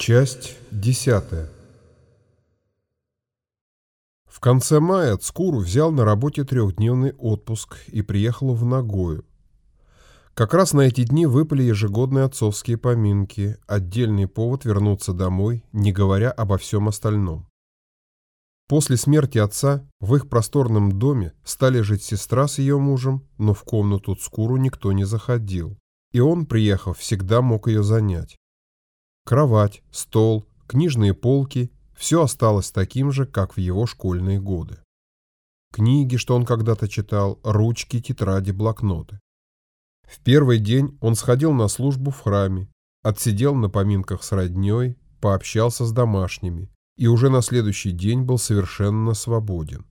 Часть десятая. В конце мая Цкуру взял на работе трехдневный отпуск и приехал в Нагою. Как раз на эти дни выпали ежегодные отцовские поминки, отдельный повод вернуться домой, не говоря обо всем остальном. После смерти отца в их просторном доме стали жить сестра с ее мужем, но в комнату Цкуру никто не заходил, и он, приехав, всегда мог ее занять. Кровать, стол, книжные полки – все осталось таким же, как в его школьные годы. Книги, что он когда-то читал, ручки, тетради, блокноты. В первый день он сходил на службу в храме, отсидел на поминках с родней, пообщался с домашними и уже на следующий день был совершенно свободен.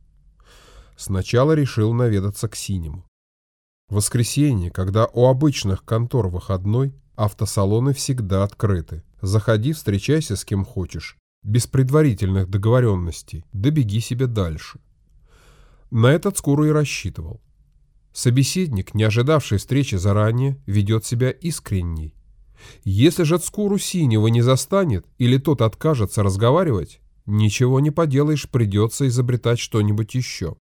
Сначала решил наведаться к Синему. В воскресенье, когда у обычных контор выходной, автосалоны всегда открыты. Заходи, встречайся с кем хочешь, без предварительных договоренностей, да себе дальше. На этот скоро и рассчитывал. Собеседник, не ожидавший встречи заранее, ведет себя искренней. Если же Цкуру Синего не застанет или тот откажется разговаривать, ничего не поделаешь, придется изобретать что-нибудь еще.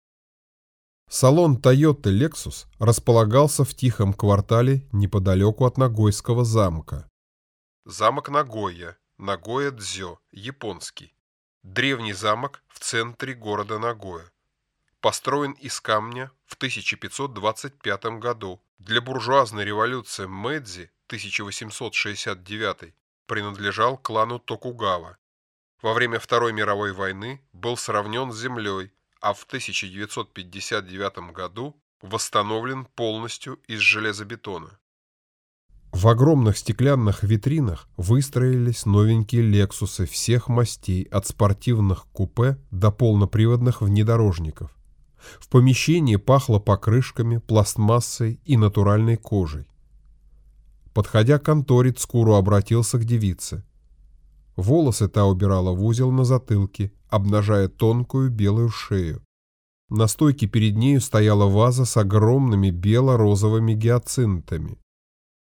Салон Toyota Lexus располагался в тихом квартале неподалеку от Нагойского замка. Замок Нагоя, Нагоя-Дзё, японский. Древний замок в центре города Нагоя. Построен из камня в 1525 году. Для буржуазной революции Мэдзи 1869 принадлежал клану Токугава. Во время Второй мировой войны был сравнен с землей, а в 1959 году восстановлен полностью из железобетона. В огромных стеклянных витринах выстроились новенькие «Лексусы» всех мастей, от спортивных купе до полноприводных внедорожников. В помещении пахло покрышками, пластмассой и натуральной кожей. Подходя к конторе, Цкуру обратился к девице. Волосы та убирала в узел на затылке, обнажая тонкую белую шею. На стойке перед нею стояла ваза с огромными бело-розовыми гиацинтами.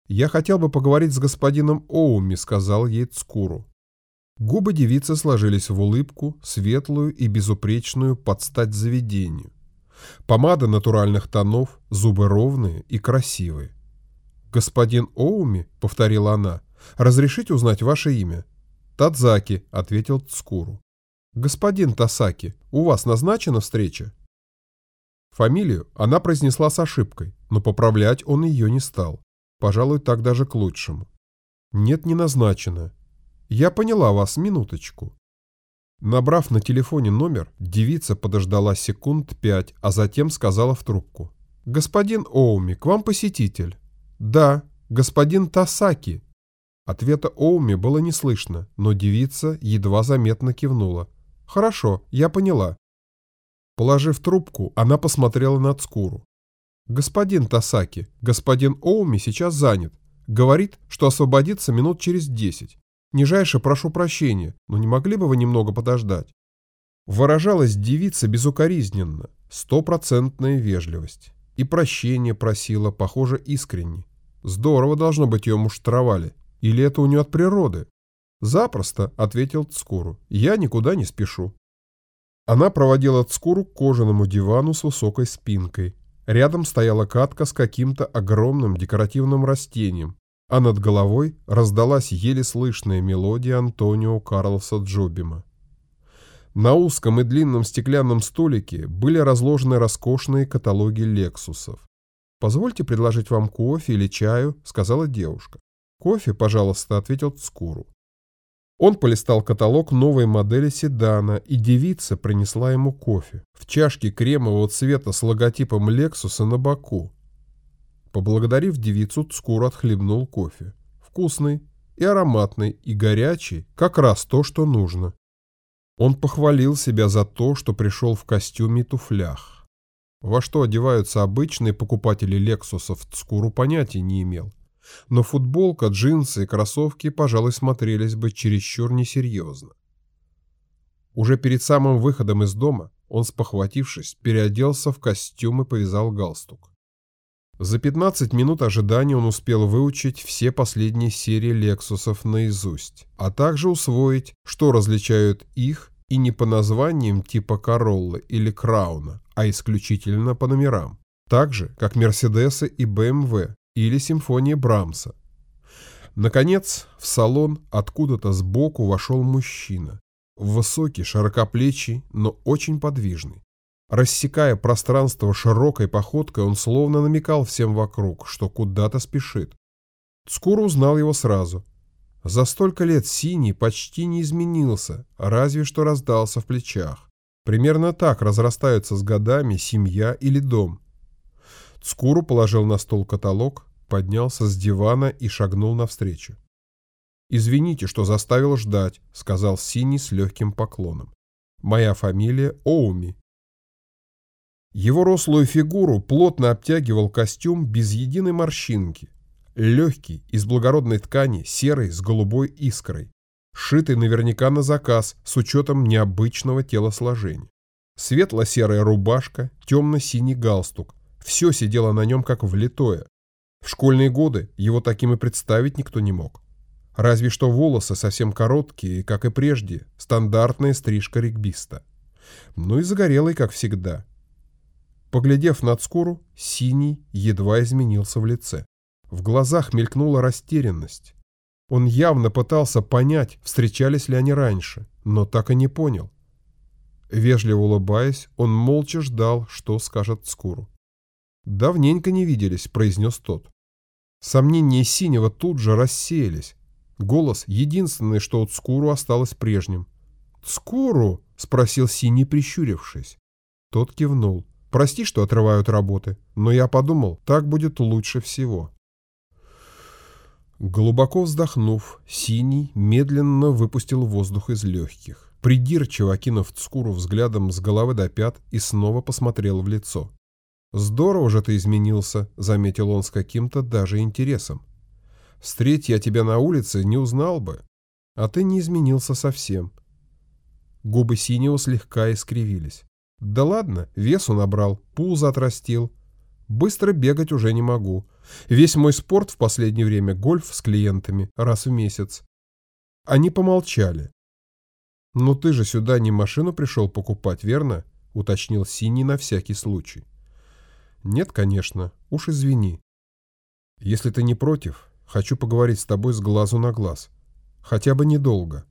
«Я хотел бы поговорить с господином Оуми», — сказал ей Цкуру. Губы девицы сложились в улыбку, светлую и безупречную под стать заведению. Помада натуральных тонов, зубы ровные и красивые. «Господин Оуми», — повторила она, — «разрешите узнать ваше имя?» «Тадзаки», — ответил Цкуру. «Господин Тасаки, у вас назначена встреча?» Фамилию она произнесла с ошибкой, но поправлять он ее не стал. Пожалуй, так даже к лучшему. Нет, не назначено. Я поняла вас, минуточку. Набрав на телефоне номер, девица подождала секунд пять, а затем сказала в трубку. «Господин Оуми, к вам посетитель». «Да, господин Тасаки». Ответа Оуми было не слышно, но девица едва заметно кивнула. «Хорошо, я поняла». Положив трубку, она посмотрела на Цкуру. «Господин Тасаки, господин Оуми сейчас занят. Говорит, что освободится минут через десять. Нижайше прошу прощения, но не могли бы вы немного подождать?» Выражалась девица безукоризненно, стопроцентная вежливость. И прощение просила, похоже, искренне. Здорово должно быть ее муштровали. Или это у нее от природы? «Запросто», — ответил Цкуру. «Я никуда не спешу». Она проводила Цкуру к кожаному дивану с высокой спинкой, Рядом стояла катка с каким-то огромным декоративным растением, а над головой раздалась еле слышная мелодия Антонио Карлоса Джобима. На узком и длинном стеклянном столике были разложены роскошные каталоги «Лексусов». «Позвольте предложить вам кофе или чаю», — сказала девушка. «Кофе, пожалуйста», — ответил Цкуру. Он полистал каталог новой модели седана, и девица принесла ему кофе в чашке кремового цвета с логотипом Лексуса на боку. Поблагодарив девицу, Цкур отхлебнул кофе. Вкусный и ароматный, и горячий, как раз то, что нужно. Он похвалил себя за то, что пришел в костюме и туфлях. Во что одеваются обычные покупатели Лексусов, Цкуру понятия не имел но футболка, джинсы и кроссовки, пожалуй, смотрелись бы чересчур несерьезно. Уже перед самым выходом из дома он, спохватившись, переоделся в костюм и повязал галстук. За 15 минут ожидания он успел выучить все последние серии «Лексусов» наизусть, а также усвоить, что различают их и не по названиям типа «Короллы» или «Крауна», а исключительно по номерам, так же, как «Мерседесы» и «БМВ» или «Симфония Брамса». Наконец, в салон откуда-то сбоку вошел мужчина. Высокий, широкоплечий, но очень подвижный. Рассекая пространство широкой походкой, он словно намекал всем вокруг, что куда-то спешит. Скоро узнал его сразу. За столько лет Синий почти не изменился, разве что раздался в плечах. Примерно так разрастаются с годами семья или дом. Скуру положил на стол каталог, поднялся с дивана и шагнул навстречу. «Извините, что заставил ждать», — сказал Синий с легким поклоном. «Моя фамилия Оуми, его рослую фигуру плотно обтягивал костюм без единой морщинки. Легкий, из благородной ткани, серый, с голубой искрой. Шитый наверняка на заказ, с учетом необычного телосложения. Светло-серая рубашка, темно-синий галстук. Все сидело на нем как влитое. В школьные годы его таким и представить никто не мог. Разве что волосы совсем короткие, как и прежде, стандартная стрижка регбиста. Ну и загорелый, как всегда. Поглядев на Цкуру, синий едва изменился в лице. В глазах мелькнула растерянность. Он явно пытался понять, встречались ли они раньше, но так и не понял. Вежливо улыбаясь, он молча ждал, что скажет Цкуру. «Давненько не виделись», — произнес тот. Сомнения синего тут же рассеялись. Голос — единственное, что от Цкуру осталось прежним. «Цкуру?» — спросил синий, прищурившись. Тот кивнул. Прости, что отрывают работы, но я подумал, так будет лучше всего. Глубоко вздохнув, Синий медленно выпустил воздух из легких, придирчиво окинув Цкуру взглядом с головы до пят и снова посмотрел в лицо. «Здорово же ты изменился», — заметил он с каким-то даже интересом. «Встреть я тебя на улице, не узнал бы. А ты не изменился совсем». Губы Синего слегка искривились. Да ладно, весу набрал, пузо отрастил. Быстро бегать уже не могу. Весь мой спорт в последнее время гольф с клиентами раз в месяц. Они помолчали. «Но ты же сюда не машину пришел покупать, верно?» — уточнил Синий на всякий случай. «Нет, конечно. Уж извини. Если ты не против, хочу поговорить с тобой с глазу на глаз. Хотя бы недолго».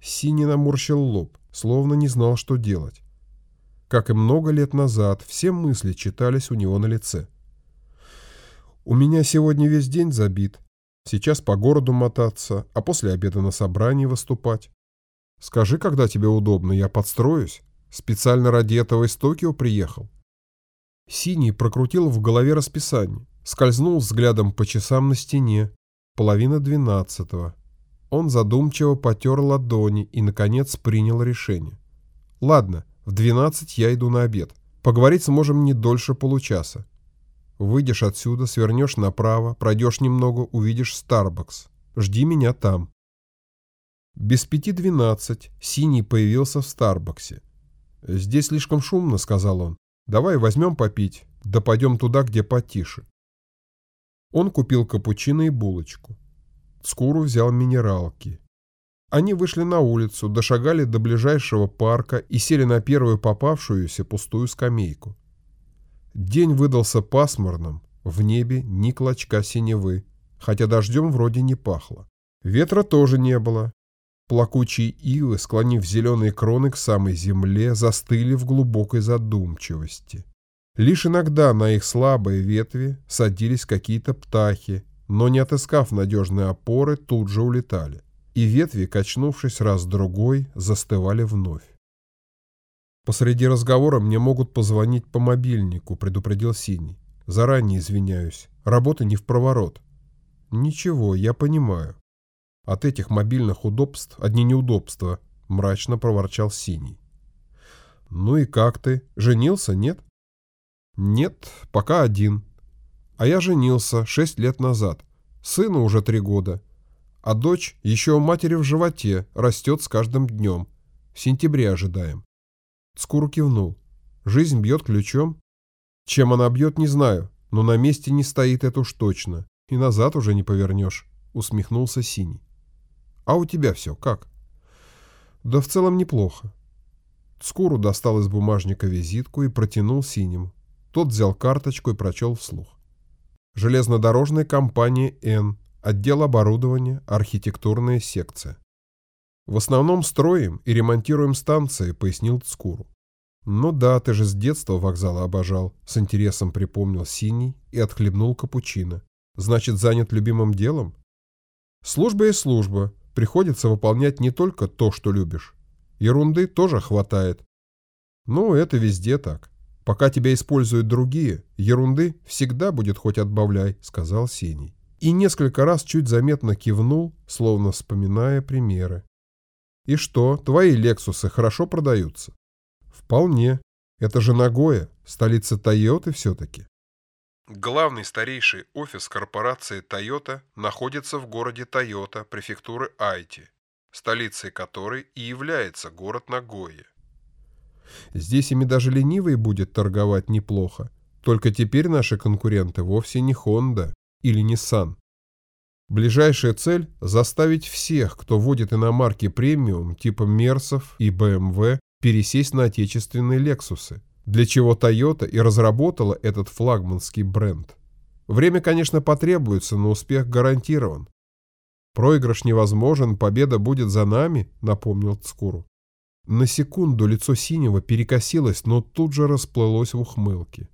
Синий наморщил лоб, словно не знал, что делать. Как и много лет назад, все мысли читались у него на лице. «У меня сегодня весь день забит. Сейчас по городу мотаться, а после обеда на собрании выступать. Скажи, когда тебе удобно, я подстроюсь. Специально ради этого из Токио приехал». Синий прокрутил в голове расписание, скользнул взглядом по часам на стене. Половина двенадцатого. Он задумчиво потер ладони и, наконец, принял решение. «Ладно, в 12 я иду на обед. Поговорить сможем не дольше получаса. Выйдешь отсюда, свернешь направо, пройдешь немного, увидишь Starbucks. Жди меня там. Без пяти двенадцать Синий появился в Старбаксе. «Здесь слишком шумно», — сказал он. «Давай возьмем попить, да пойдем туда, где потише». Он купил капучино и булочку. Скуру взял минералки. Они вышли на улицу, дошагали до ближайшего парка и сели на первую попавшуюся пустую скамейку. День выдался пасмурным, в небе ни клочка синевы, хотя дождем вроде не пахло. Ветра тоже не было. Плакучие ивы, склонив зеленые кроны к самой земле, застыли в глубокой задумчивости. Лишь иногда на их слабые ветви садились какие-то птахи, но не отыскав надежной опоры, тут же улетали и ветви, качнувшись раз-другой, застывали вновь. «Посреди разговора мне могут позвонить по мобильнику», — предупредил Синий. «Заранее извиняюсь. Работа не в проворот». «Ничего, я понимаю. От этих мобильных удобств одни неудобства», — мрачно проворчал Синий. «Ну и как ты? Женился, нет?» «Нет, пока один. А я женился шесть лет назад. Сыну уже три года а дочь еще у матери в животе, растет с каждым днем. В сентябре ожидаем. Скуру кивнул. Жизнь бьет ключом. Чем она бьет, не знаю. но на месте не стоит это уж точно, и назад уже не повернешь», — усмехнулся Синий. «А у тебя все как?» «Да в целом неплохо». Скуру достал из бумажника визитку и протянул Синему. Тот взял карточку и прочел вслух. «Железнодорожная компания «Н», отдел оборудования, архитектурная секция». «В основном строим и ремонтируем станции», — пояснил Цкуру. «Ну да, ты же с детства вокзалы обожал», — с интересом припомнил Синий и отхлебнул капучино. «Значит, занят любимым делом?» «Служба и служба. Приходится выполнять не только то, что любишь. Ерунды тоже хватает. Ну, это везде так. Пока тебя используют другие, ерунды всегда будет хоть отбавляй», — сказал Синий. И несколько раз чуть заметно кивнул, словно вспоминая примеры. «И что, твои «Лексусы» хорошо продаются?» Вполне. Это же Нагоя, столица Тойоты все-таки. Главный старейший офис корпорации Toyota находится в городе Тойота, префектуры Айти, столицей которой и является город Нагоя. Здесь ими даже ленивый будет торговать неплохо. Только теперь наши конкуренты вовсе не Honda или Nissan. Ближайшая цель – заставить всех, кто водит иномарки премиум типа Мерсов и BMW, пересесть на отечественные «Лексусы», для чего Toyota и разработала этот флагманский бренд. Время, конечно, потребуется, но успех гарантирован. «Проигрыш невозможен, победа будет за нами», — напомнил Цкуру. На секунду лицо Синего перекосилось, но тут же расплылось в ухмылке.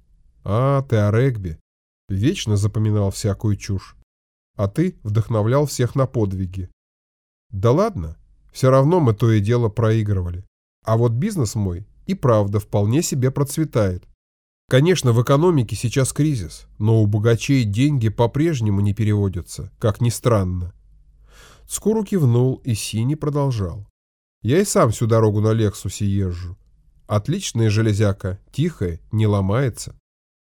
«А, ты о регби. Вечно запоминал всякую чушь. А ты вдохновлял всех на подвиги. Да ладно, все равно мы то и дело проигрывали. А вот бизнес мой и правда вполне себе процветает. Конечно, в экономике сейчас кризис, но у богачей деньги по-прежнему не переводятся, как ни странно. Скоро кивнул, и Синий продолжал. Я и сам всю дорогу на Лексусе езжу. Отличная железяка, тихая, не ломается.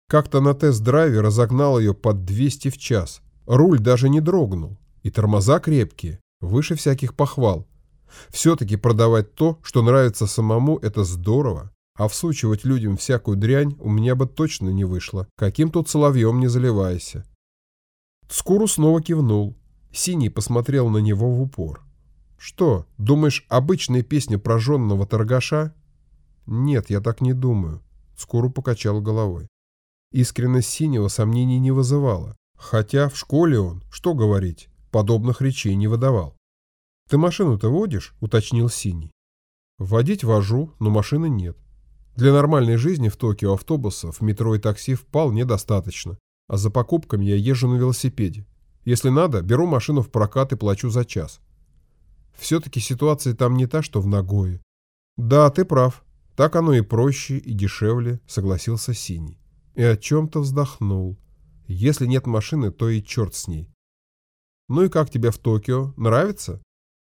Как-то на тест-драйве разогнал ее под 200 в час. Руль даже не дрогнул. И тормоза крепкие, выше всяких похвал. Все-таки продавать то, что нравится самому, это здорово. А всучивать людям всякую дрянь у меня бы точно не вышло. Каким тут соловьем не заливайся. Скуру снова кивнул. Синий посмотрел на него в упор. «Что, думаешь, обычная песня прожженного торгаша?» «Нет, я так не думаю», — Скуру покачал головой. Искренность Синего сомнений не вызывала. Хотя в школе он, что говорить, подобных речей не выдавал. «Ты машину-то водишь?» — уточнил Синий. «Водить вожу, но машины нет. Для нормальной жизни в Токио автобусов, метро и такси вполне достаточно, а за покупками я езжу на велосипеде. Если надо, беру машину в прокат и плачу за час. Все-таки ситуация там не та, что в Нагое. Да, ты прав. Так оно и проще, и дешевле, согласился Синий. И о чем-то вздохнул. Если нет машины, то и черт с ней. Ну и как тебе в Токио? Нравится?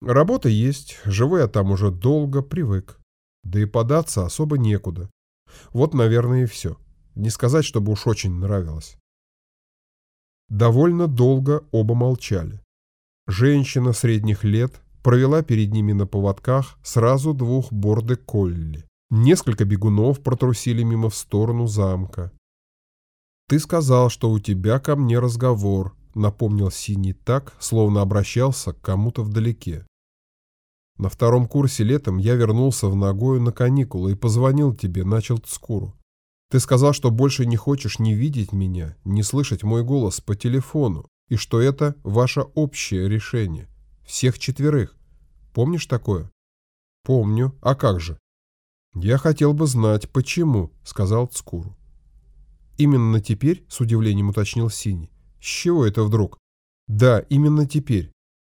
Работа есть, живу я там уже долго, привык. Да и податься особо некуда. Вот, наверное, и все. Не сказать, чтобы уж очень нравилось. Довольно долго оба молчали. Женщина средних лет провела перед ними на поводках сразу двух борды колли. Несколько бегунов протрусили мимо в сторону замка. «Ты сказал, что у тебя ко мне разговор», напомнил Синий так, словно обращался к кому-то вдалеке. На втором курсе летом я вернулся в Нагою на каникулы и позвонил тебе, начал Цкуру. Ты сказал, что больше не хочешь ни видеть меня, ни слышать мой голос по телефону, и что это ваше общее решение. Всех четверых. Помнишь такое? Помню. А как же? Я хотел бы знать, почему, сказал Цкуру. Именно теперь, с удивлением уточнил Синий. С чего это вдруг? Да, именно теперь.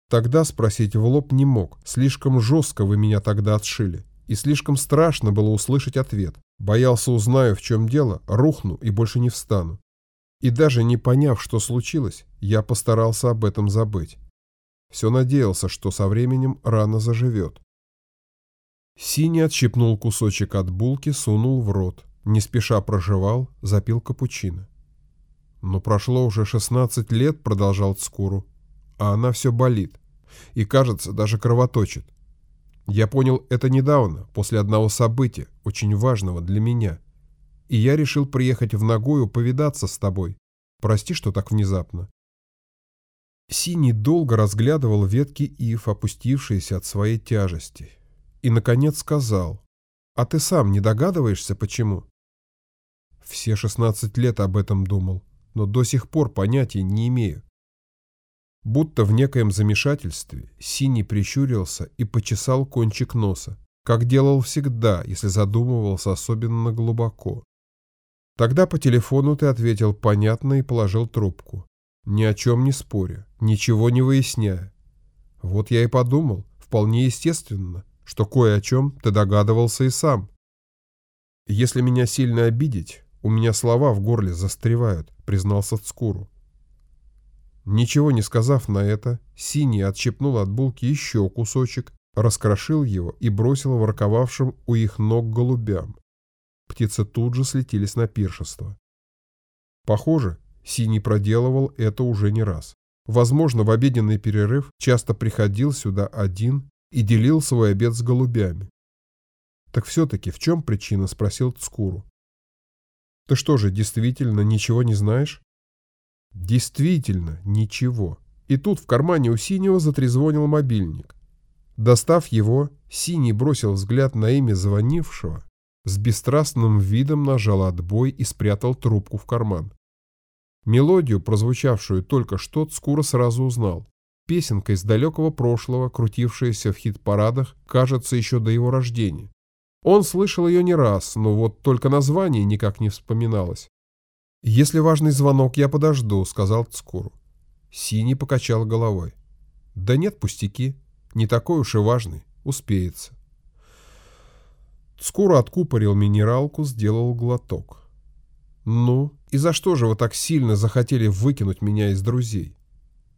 Тогда спросить в лоб не мог. Слишком жестко вы меня тогда отшили. И слишком страшно было услышать ответ. Боялся, узнаю, в чем дело, рухну и больше не встану. И даже не поняв, что случилось, я постарался об этом забыть. Все надеялся, что со временем рана заживет. Синий отщипнул кусочек от булки, сунул в рот. Не спеша прожевал, запил капучино. Но прошло уже 16 лет, продолжал Цкуру, а она все болит. И, кажется, даже кровоточит. Я понял это недавно, после одного события, очень важного для меня. И я решил приехать в Нагою повидаться с тобой, Прости, что так внезапно. Синий долго разглядывал ветки ив, опустившиеся от своей тяжести, и, наконец, сказал, «А ты сам не догадываешься, почему?» Все шестнадцать лет об этом думал, но до сих пор понятия не имею. Будто в некоем замешательстве Синий прищурился и почесал кончик носа, как делал всегда, если задумывался особенно глубоко. Тогда по телефону ты ответил понятно и положил трубку, ни о чем не споря, ничего не выясняя. Вот я и подумал, вполне естественно, что кое о чем ты догадывался и сам. Если меня сильно обидеть, у меня слова в горле застревают, признался Цкуру. Ничего не сказав на это, Синий отщепнул от булки еще кусочек, раскрошил его и бросил ворковавшим у их ног голубям. Птицы тут же слетелись на пиршество. Похоже, Синий проделывал это уже не раз. Возможно, в обеденный перерыв часто приходил сюда один и делил свой обед с голубями. «Так все-таки в чем причина?» – спросил Цкуру. «Ты что же, действительно ничего не знаешь?» Действительно, ничего. И тут в кармане у Синего затрезвонил мобильник. Достав его, Синий бросил взгляд на имя звонившего, с бесстрастным видом нажал отбой и спрятал трубку в карман. Мелодию, прозвучавшую только что, Скура сразу узнал. Песенка из далекого прошлого, крутившаяся в хит-парадах, кажется, еще до его рождения. Он слышал ее не раз, но вот только название никак не вспоминалось. «Если важный звонок, я подожду», — сказал Цкуру. Синий покачал головой. «Да нет, пустяки. Не такой уж и важный. Успеется». Цкуру откупорил минералку, сделал глоток. «Ну, и за что же вы так сильно захотели выкинуть меня из друзей?»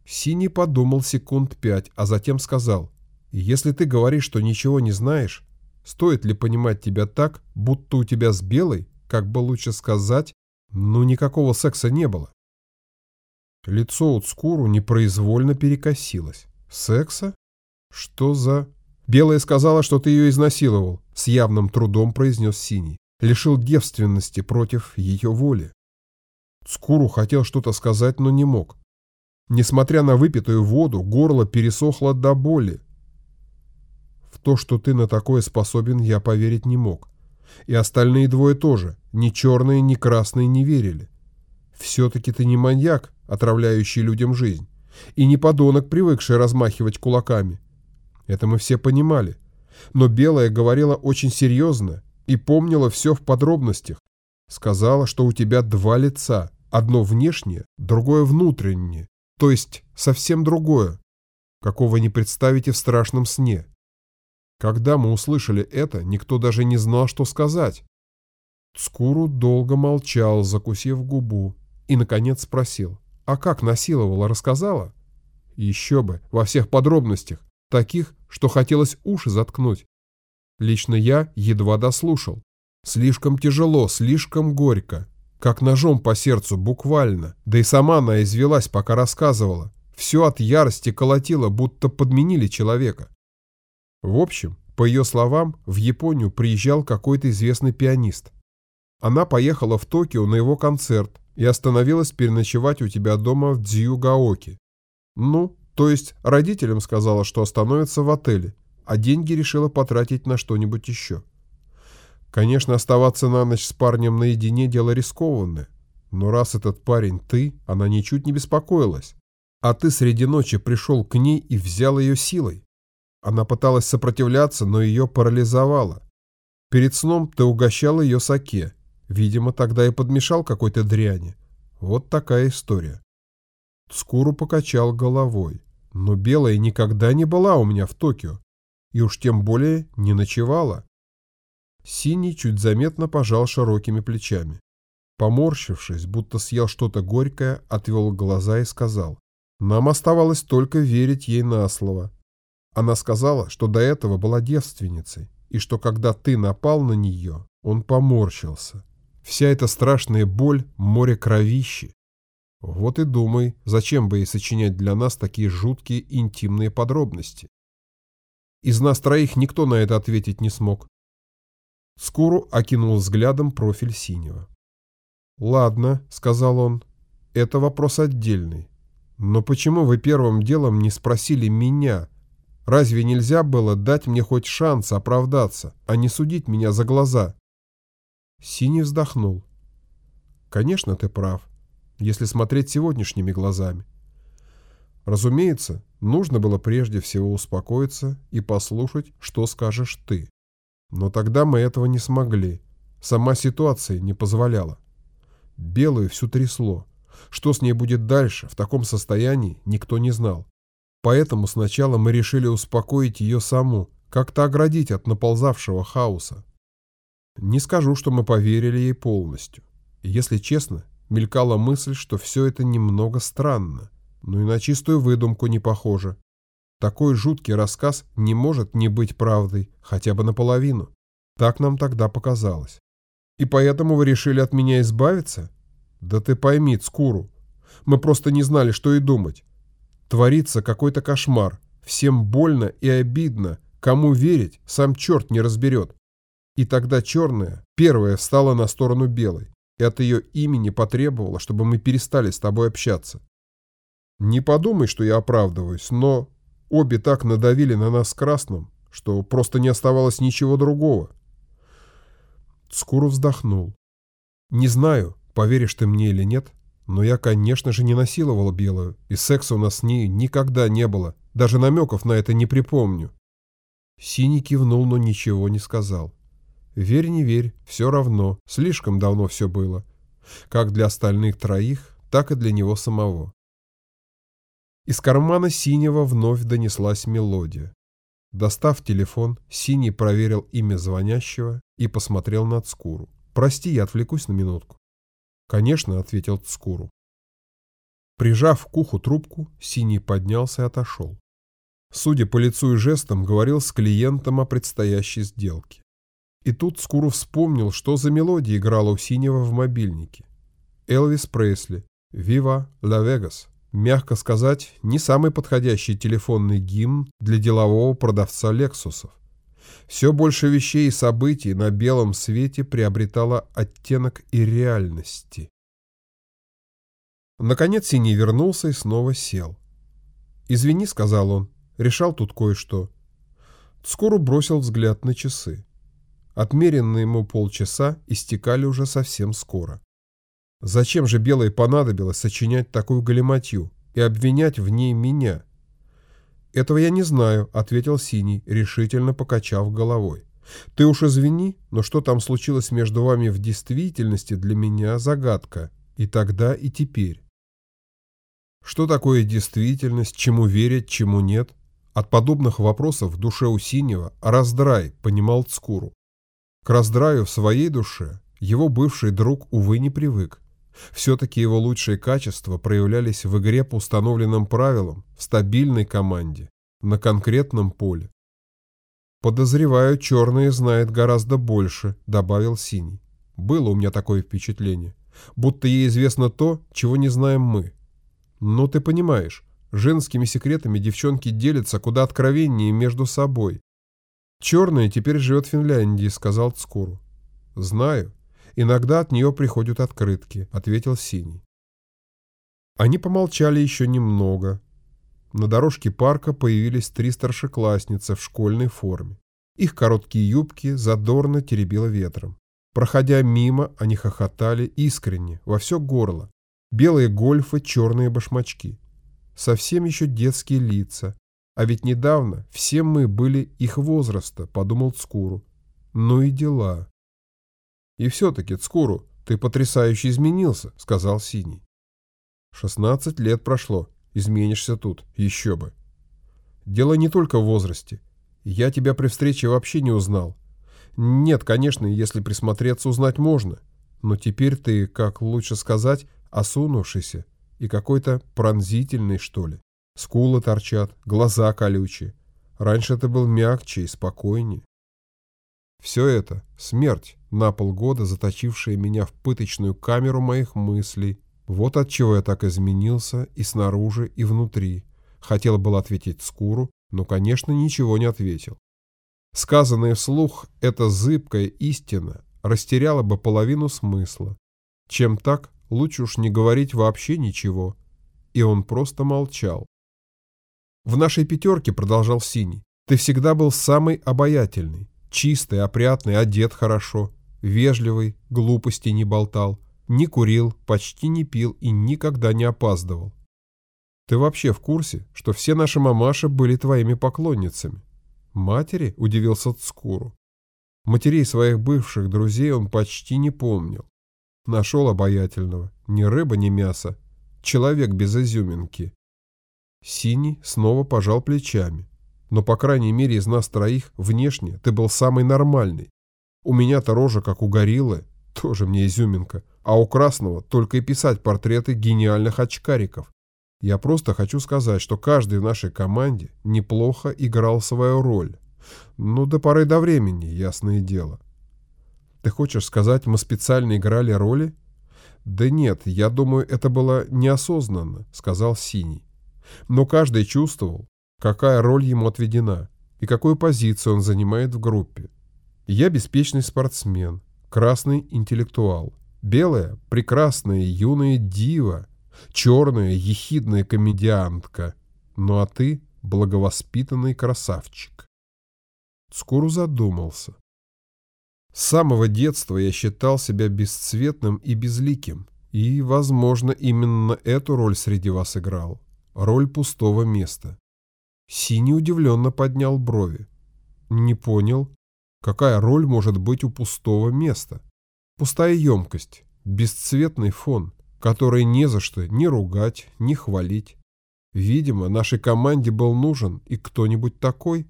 Синий подумал секунд пять, а затем сказал, «Если ты говоришь, что ничего не знаешь, стоит ли понимать тебя так, будто у тебя с Белой, как бы лучше сказать, ну, никакого секса не было. Лицо Уцкуру непроизвольно перекосилось. Секса? Что за... Белая сказала, что ты ее изнасиловал, с явным трудом произнес Синий. Лишил девственности против ее воли. Скуру хотел что-то сказать, но не мог. Несмотря на выпитую воду, горло пересохло до боли. В то, что ты на такое способен, я поверить не мог. И остальные двое тоже, ни черные, ни красные не верили. Все-таки ты не маньяк, отравляющий людям жизнь, и не подонок, привыкший размахивать кулаками. Это мы все понимали. Но Белая говорила очень серьезно и помнила все в подробностях. Сказала, что у тебя два лица, одно внешнее, другое внутреннее, то есть совсем другое, какого не представите в страшном сне. Когда мы услышали это, никто даже не знал, что сказать. Скуру долго молчал, закусив губу, и, наконец, спросил. «А как насиловала, рассказала?» «Еще бы, во всех подробностях, таких, что хотелось уши заткнуть. Лично я едва дослушал. Слишком тяжело, слишком горько. Как ножом по сердцу, буквально. Да и сама она извелась, пока рассказывала. Все от ярости колотило, будто подменили человека. В общем, по ее словам, в Японию приезжал какой-то известный пианист. Она поехала в Токио на его концерт и остановилась переночевать у тебя дома в Дзюгаоки. Ну, то есть родителям сказала, что остановится в отеле, а деньги решила потратить на что-нибудь еще. Конечно, оставаться на ночь с парнем наедине – дело рискованное. Но раз этот парень ты, она ничуть не беспокоилась. А ты среди ночи пришел к ней и взял ее силой. Она пыталась сопротивляться, но ее парализовало. Перед сном ты угощал ее саке. Видимо, тогда и подмешал какой-то дряни. Вот такая история. Скуру покачал головой. Но Белая никогда не была у меня в Токио. И уж тем более не ночевала. Синий чуть заметно пожал широкими плечами. Поморщившись, будто съел что-то горькое, отвел глаза и сказал. Нам оставалось только верить ей на слово. Она сказала, что до этого была девственницей, и что когда ты напал на нее, он поморщился. Вся эта страшная боль — море кровищи. Вот и думай, зачем бы ей сочинять для нас такие жуткие интимные подробности. Из нас троих никто на это ответить не смог. Скуру окинул взглядом профиль синего. «Ладно», — сказал он, — это вопрос отдельный. Но почему вы первым делом не спросили меня? Разве нельзя было дать мне хоть шанс оправдаться, а не судить меня за глаза? Синий вздохнул. Конечно, ты прав, если смотреть сегодняшними глазами. Разумеется, нужно было прежде всего успокоиться и послушать, что скажешь ты. Но тогда мы этого не смогли. Сама ситуация не позволяла. Белую всю трясло. Что с ней будет дальше, в таком состоянии, никто не знал. Поэтому сначала мы решили успокоить ее саму, как-то оградить от наползавшего хаоса. Не скажу, что мы поверили ей полностью. если честно, мелькала мысль, что все это немного странно, но и на чистую выдумку не похоже. Такой жуткий рассказ не может не быть правдой, хотя бы наполовину. Так нам тогда показалось. И поэтому вы решили от меня избавиться? Да ты пойми, Цкуру, мы просто не знали, что и думать. Творится какой-то кошмар, всем больно и обидно, кому верить, сам черт не разберет. И тогда черная, первая, встала на сторону белой, и от ее имени потребовала, чтобы мы перестали с тобой общаться. Не подумай, что я оправдываюсь, но обе так надавили на нас красным, что просто не оставалось ничего другого. Скоро вздохнул. Не знаю, поверишь ты мне или нет, но я, конечно же, не насиловал белую, и секса у нас с ней никогда не было, даже намеков на это не припомню. Синий кивнул, но ничего не сказал. Верь, не верь, все равно, слишком давно все было. Как для остальных троих, так и для него самого. Из кармана Синего вновь донеслась мелодия. Достав телефон, Синий проверил имя звонящего и посмотрел на Цкуру. «Прости, я отвлекусь на минутку». «Конечно», — ответил Цкуру. Прижав к уху трубку, Синий поднялся и отошел. Судя по лицу и жестам, говорил с клиентом о предстоящей сделке. И тут Скуру вспомнил, что за мелодия играла у Синего в мобильнике. Элвис Пресли, «Viva La Vegas». Мягко сказать, не самый подходящий телефонный гимн для делового продавца «Лексусов». Все больше вещей и событий на белом свете приобретало оттенок и реальности. Наконец Синий вернулся и снова сел. «Извини», — сказал он, — «решал тут кое-что». Скоро бросил взгляд на часы. Отмеренные ему полчаса истекали уже совсем скоро. Зачем же Белой понадобилось сочинять такую галиматью и обвинять в ней меня? «Этого я не знаю», — ответил Синий, решительно покачав головой. «Ты уж извини, но что там случилось между вами в действительности для меня загадка. И тогда, и теперь». Что такое действительность, чему верить, чему нет? От подобных вопросов в душе у Синего раздрай, понимал Цкуру. К раздраю в своей душе его бывший друг, увы, не привык. Все-таки его лучшие качества проявлялись в игре по установленным правилам, в стабильной команде, на конкретном поле. «Подозреваю, черные знает гораздо больше», — добавил Синий. «Было у меня такое впечатление, будто ей известно то, чего не знаем мы. Но ты понимаешь, женскими секретами девчонки делятся куда откровеннее между собой. «Черная теперь живет в Финляндии», — сказал Цкуру. «Знаю. Иногда от нее приходят открытки», — ответил Синий. Они помолчали еще немного. На дорожке парка появились три старшеклассницы в школьной форме. Их короткие юбки задорно теребило ветром. Проходя мимо, они хохотали искренне, во все горло. Белые гольфы, черные башмачки. Совсем еще детские лица. А ведь недавно все мы были их возраста, подумал Цкуру. Ну и дела. «И все-таки, Цкуру, ты потрясающе изменился», — сказал Синий. «Шестнадцать лет прошло. Изменишься тут. Еще бы». «Дело не только в возрасте. Я тебя при встрече вообще не узнал. Нет, конечно, если присмотреться, узнать можно. Но теперь ты, как лучше сказать, осунувшийся и какой-то пронзительный, что ли. Скулы торчат, глаза колючие. Раньше ты был мягче и спокойнее. Все это — смерть, на полгода заточившая меня в пыточную камеру моих мыслей. Вот от чего я так изменился и снаружи, и внутри. Хотел был ответить Скуру, но, конечно, ничего не ответил. Сказанное вслух, эта зыбкая истина растеряла бы половину смысла. Чем так, лучше уж не говорить вообще ничего. И он просто молчал. В нашей пятерке, продолжал Синий, ты всегда был самый обаятельный, чистый, опрятный, одет хорошо, вежливый, глупости не болтал, не курил, почти не пил и никогда не опаздывал. Ты вообще в курсе, что все наши мамаши были твоими поклонницами? Матери? Удивился Цкуру. Матерей своих бывших друзей он почти не помнил. Нашел обаятельного. Ни рыба, ни мясо. Человек без изюминки. Синий снова пожал плечами. Но, по крайней мере, из нас троих, внешне, ты был самый нормальный. У меня-то рожа, как у гориллы, тоже мне изюминка. А у Красного только и писать портреты гениальных очкариков. Я просто хочу сказать, что каждый в нашей команде неплохо играл свою роль. Ну, до поры до времени, ясное дело. Ты хочешь сказать, мы специально играли роли? Да нет, я думаю, это было неосознанно, сказал Синий. Но каждый чувствовал, какая роль ему отведена и какую позицию он занимает в группе. Я беспечный спортсмен, красный интеллектуал, белая – прекрасная юная дива, черная – ехидная комедиантка, ну а ты – благовоспитанный красавчик. Скоро задумался. С самого детства я считал себя бесцветным и безликим, и, возможно, именно эту роль среди вас играл. Роль пустого места. Синий удивленно поднял брови. Не понял, какая роль может быть у пустого места. Пустая емкость, бесцветный фон, который не за что ни ругать, ни хвалить. Видимо, нашей команде был нужен и кто-нибудь такой.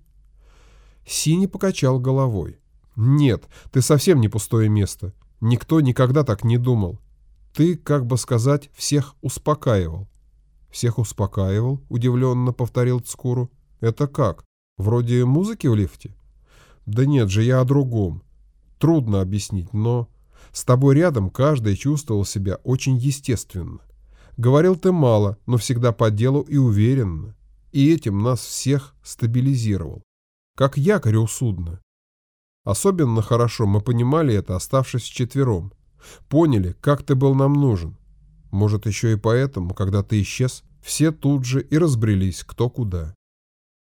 Синий покачал головой. «Нет, ты совсем не пустое место. Никто никогда так не думал. Ты, как бы сказать, всех успокаивал. «Всех успокаивал?» – удивленно повторил Цкуру. «Это как? Вроде музыки в лифте?» «Да нет же, я о другом. Трудно объяснить, но...» «С тобой рядом каждый чувствовал себя очень естественно. Говорил ты мало, но всегда по делу и уверенно. И этим нас всех стабилизировал. Как якорь у судна. Особенно хорошо мы понимали это, оставшись вчетвером. Поняли, как ты был нам нужен. Может, еще и поэтому, когда ты исчез, все тут же и разбрелись кто куда.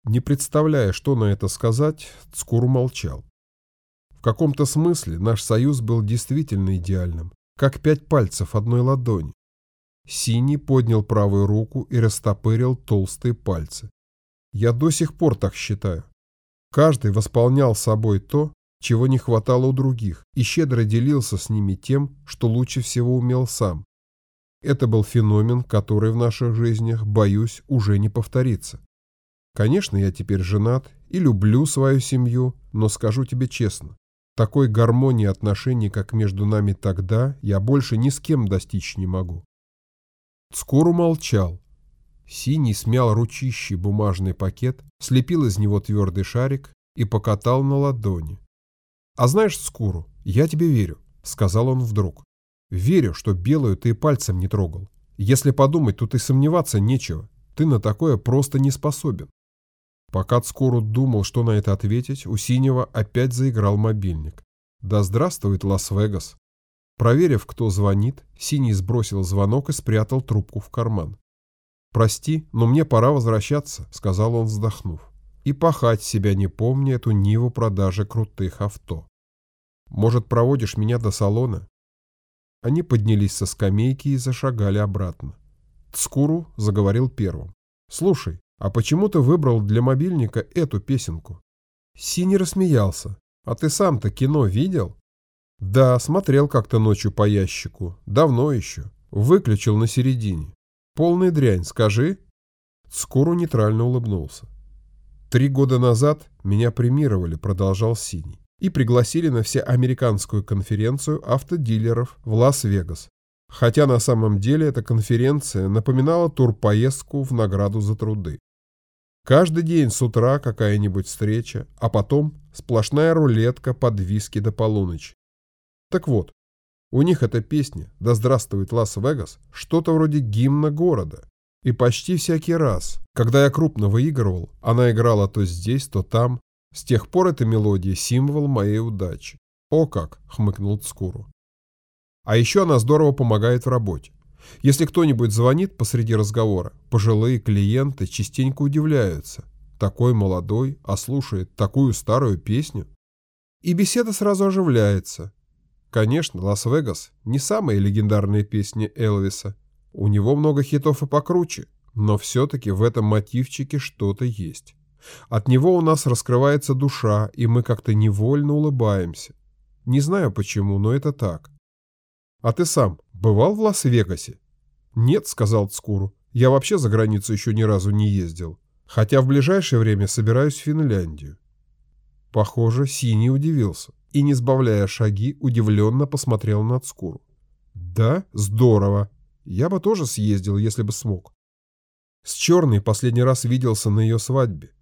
Не представляя, что на это сказать, Цкур молчал. В каком-то смысле наш союз был действительно идеальным, как пять пальцев одной ладони. Синий поднял правую руку и растопырил толстые пальцы. Я до сих пор так считаю. Каждый восполнял собой то, чего не хватало у других, и щедро делился с ними тем, что лучше всего умел сам. Это был феномен, который в наших жизнях, боюсь, уже не повторится. Конечно, я теперь женат и люблю свою семью, но скажу тебе честно, такой гармонии отношений, как между нами тогда, я больше ни с кем достичь не могу. Скоро молчал. Синий смял ручищий бумажный пакет, слепил из него твердый шарик и покатал на ладони. «А знаешь, Скуру, я тебе верю», — сказал он вдруг. Верю, что белую ты пальцем не трогал. Если подумать, тут и сомневаться нечего. Ты на такое просто не способен. Пока Цкуру думал, что на это ответить, у Синего опять заиграл мобильник. Да здравствует Лас-Вегас. Проверив, кто звонит, Синий сбросил звонок и спрятал трубку в карман. «Прости, но мне пора возвращаться», — сказал он, вздохнув. «И пахать себя не помня эту ниву продажи крутых авто. Может, проводишь меня до салона? Они поднялись со скамейки и зашагали обратно. Цкуру заговорил первым. «Слушай, а почему ты выбрал для мобильника эту песенку?» Синий рассмеялся. «А ты сам-то кино видел?» «Да, смотрел как-то ночью по ящику. Давно еще. Выключил на середине. Полная дрянь, скажи?» Скуру нейтрально улыбнулся. «Три года назад меня премировали», — продолжал Синий и пригласили на всеамериканскую конференцию автодилеров в Лас-Вегас. Хотя на самом деле эта конференция напоминала турпоездку в награду за труды. Каждый день с утра какая-нибудь встреча, а потом сплошная рулетка под виски до полуночи. Так вот, у них эта песня «Да здравствует Лас-Вегас» что-то вроде гимна города. И почти всякий раз, когда я крупно выигрывал, она играла то здесь, то там, с тех пор эта мелодия – символ моей удачи. «О как!» – хмыкнул Цкуру. А еще она здорово помогает в работе. Если кто-нибудь звонит посреди разговора, пожилые клиенты частенько удивляются. Такой молодой, а слушает такую старую песню. И беседа сразу оживляется. Конечно, Лас-Вегас не самые легендарные песни Элвиса. У него много хитов и покруче, но все-таки в этом мотивчике что-то есть. От него у нас раскрывается душа, и мы как-то невольно улыбаемся. Не знаю почему, но это так. А ты сам бывал в Лас-Вегасе? Нет, сказал Цкуру. Я вообще за границу еще ни разу не ездил. Хотя в ближайшее время собираюсь в Финляндию. Похоже, Синий удивился и, не сбавляя шаги, удивленно посмотрел на Цкуру. «Да? Здорово! Я бы тоже съездил, если бы смог. С Черной последний раз виделся на ее свадьбе.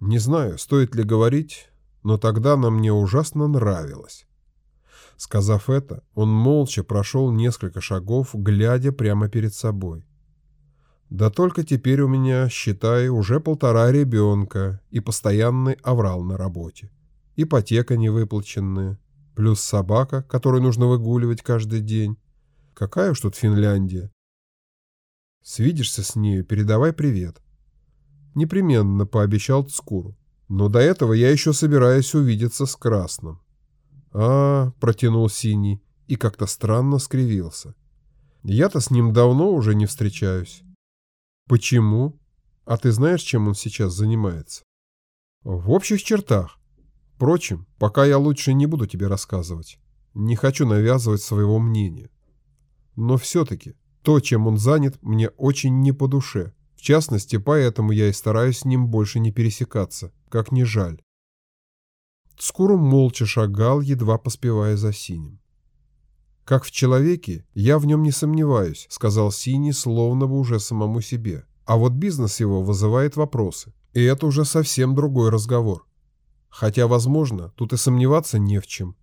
Не знаю, стоит ли говорить, но тогда она мне ужасно нравилась. Сказав это, он молча прошел несколько шагов, глядя прямо перед собой. Да только теперь у меня, считай, уже полтора ребенка и постоянный аврал на работе. Ипотека невыплаченная, плюс собака, которую нужно выгуливать каждый день. Какая уж тут Финляндия. Свидишься с нею, передавай привет. Непременно, пообещал Цкуру. Но до этого я еще собираюсь увидеться с Красным. А, протянул Синий и как-то странно скривился. Я-то с ним давно уже не встречаюсь. Почему? А ты знаешь, чем он сейчас занимается? В общих чертах. Впрочем, пока я лучше не буду тебе рассказывать. Не хочу навязывать своего мнения. Но все-таки то, чем он занят, мне очень не по душе. В частности, поэтому я и стараюсь с ним больше не пересекаться, как ни жаль. Скуру молча шагал, едва поспевая за Синим. «Как в человеке, я в нем не сомневаюсь», — сказал Синий, словно бы уже самому себе. А вот бизнес его вызывает вопросы. И это уже совсем другой разговор. Хотя, возможно, тут и сомневаться не в чем.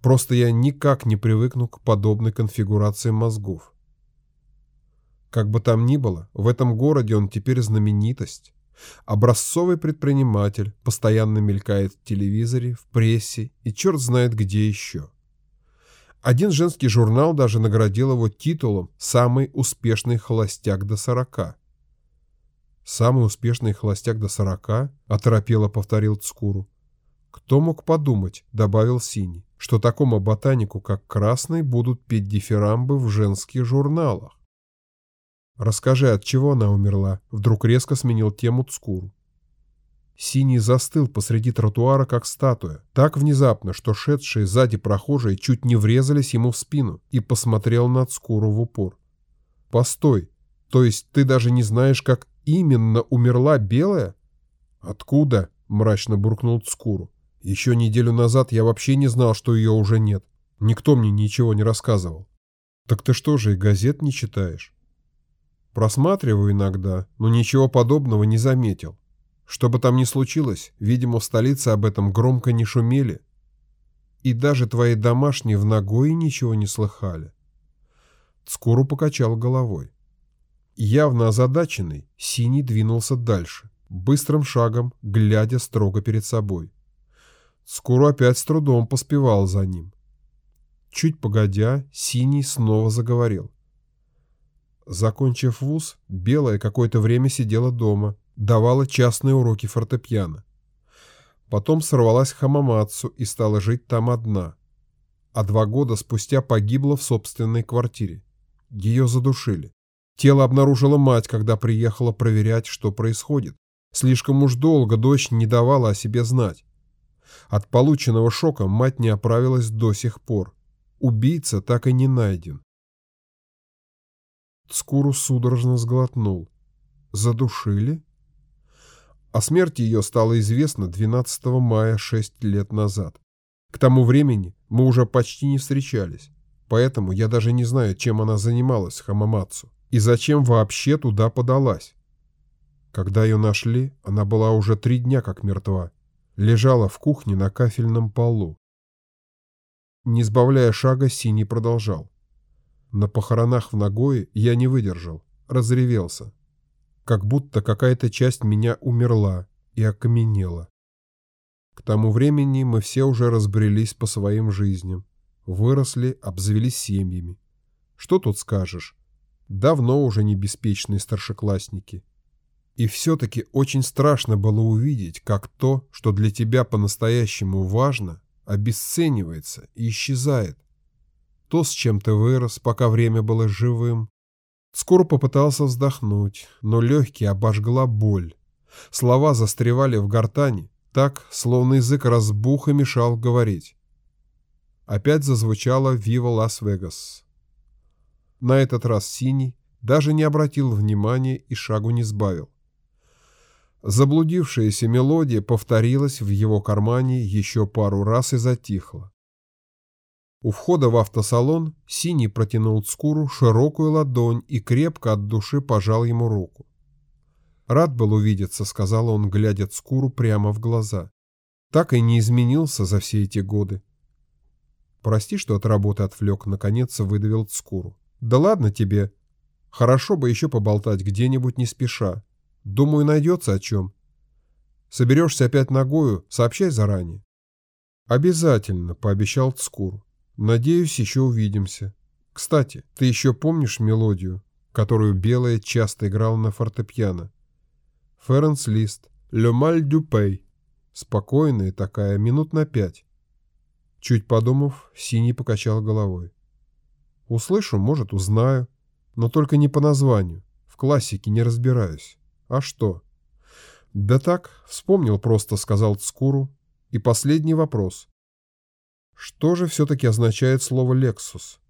Просто я никак не привыкну к подобной конфигурации мозгов. Как бы там ни было, в этом городе он теперь знаменитость. Образцовый предприниматель, постоянно мелькает в телевизоре, в прессе и черт знает где еще. Один женский журнал даже наградил его титулом «Самый успешный холостяк до сорока». «Самый успешный холостяк до сорока?» – оторопело повторил Цкуру. «Кто мог подумать?» – добавил Синий, что такому ботанику, как Красный, будут петь дифирамбы в женских журналах. «Расскажи, от чего она умерла?» Вдруг резко сменил тему Цкуру. Синий застыл посреди тротуара, как статуя, так внезапно, что шедшие сзади прохожие чуть не врезались ему в спину и посмотрел на Цкуру в упор. «Постой, то есть ты даже не знаешь, как именно умерла Белая?» «Откуда?» – мрачно буркнул Цкуру. «Еще неделю назад я вообще не знал, что ее уже нет. Никто мне ничего не рассказывал». «Так ты что же, и газет не читаешь?» Просматриваю иногда, но ничего подобного не заметил. Что бы там ни случилось, видимо, в столице об этом громко не шумели. И даже твои домашние в Нагое ничего не слыхали. Скоро покачал головой. Явно озадаченный, Синий двинулся дальше, быстрым шагом, глядя строго перед собой. Скоро опять с трудом поспевал за ним. Чуть погодя, Синий снова заговорил. Закончив вуз, Белая какое-то время сидела дома, давала частные уроки фортепиано. Потом сорвалась в Хамамацу и стала жить там одна. А два года спустя погибла в собственной квартире. Ее задушили. Тело обнаружила мать, когда приехала проверять, что происходит. Слишком уж долго дочь не давала о себе знать. От полученного шока мать не оправилась до сих пор. Убийца так и не найден. Скуру судорожно сглотнул. Задушили? О смерти ее стало известно 12 мая 6 лет назад. К тому времени мы уже почти не встречались, поэтому я даже не знаю, чем она занималась в Хамамацу и зачем вообще туда подалась. Когда ее нашли, она была уже три дня как мертва, лежала в кухне на кафельном полу. Не сбавляя шага, Синий продолжал. На похоронах в Нагое я не выдержал, разревелся. Как будто какая-то часть меня умерла и окаменела. К тому времени мы все уже разбрелись по своим жизням. выросли, обзавелись семьями. Что тут скажешь? Давно уже не беспечные старшеклассники. И все-таки очень страшно было увидеть, как то, что для тебя по-настоящему важно, обесценивается и исчезает. То, с чем ты вырос, пока время было живым. Скоро попытался вздохнуть, но легкие обожгла боль. Слова застревали в гортани, так, словно язык разбух и мешал говорить. Опять зазвучало «Вива Лас-Вегас». На этот раз Синий даже не обратил внимания и шагу не сбавил. Заблудившаяся мелодия повторилась в его кармане еще пару раз и затихла. У входа в автосалон Синий протянул Цкуру широкую ладонь и крепко от души пожал ему руку. «Рад был увидеться», — сказал он, глядя Цкуру прямо в глаза. «Так и не изменился за все эти годы». «Прости, что от работы отвлек», — наконец выдавил Цкуру. «Да ладно тебе. Хорошо бы еще поболтать где-нибудь не спеша. Думаю, найдется о чем. Соберешься опять ногою, сообщай заранее. Обязательно, пообещал Цкур. Надеюсь, еще увидимся. Кстати, ты еще помнишь мелодию, которую Белая часто играла на фортепиано? Ференс Лист, «Le mal du pays». Спокойная такая, минут на пять. Чуть подумав, Синий покачал головой. Услышу, может, узнаю, но только не по названию. В классике не разбираюсь. А что? Да так, вспомнил просто, сказал Цкуру. И последний вопрос. Что же все-таки означает слово «лексус»?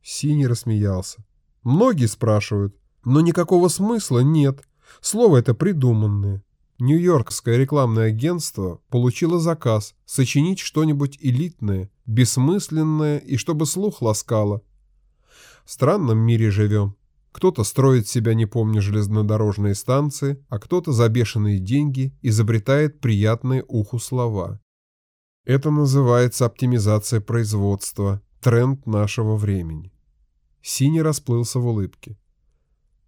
Синий рассмеялся. Многие спрашивают, но никакого смысла нет. Слово это придуманное. Нью-Йоркское рекламное агентство получило заказ сочинить что-нибудь элитное, бессмысленное и чтобы слух ласкало. В странном мире живем. Кто-то строит себя, не помня железнодорожные станции, а кто-то за бешеные деньги изобретает приятные уху слова. Это называется оптимизация производства, тренд нашего времени. Синий расплылся в улыбке.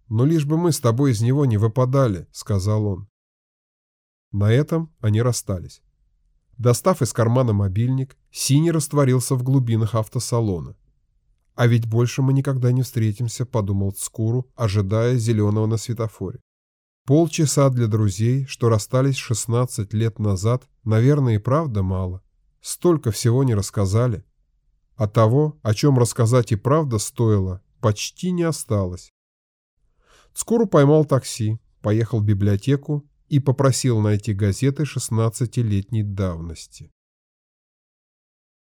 «Но лишь бы мы с тобой из него не выпадали», — сказал он. На этом они расстались. Достав из кармана мобильник, Синий растворился в глубинах автосалона. «А ведь больше мы никогда не встретимся», — подумал Цкуру, ожидая зеленого на светофоре. Полчаса для друзей, что расстались 16 лет назад, наверное, и правда мало. Столько всего не рассказали. А того, о чем рассказать и правда стоило, почти не осталось. Цкуру поймал такси, поехал в библиотеку и попросил найти газеты 16-летней давности.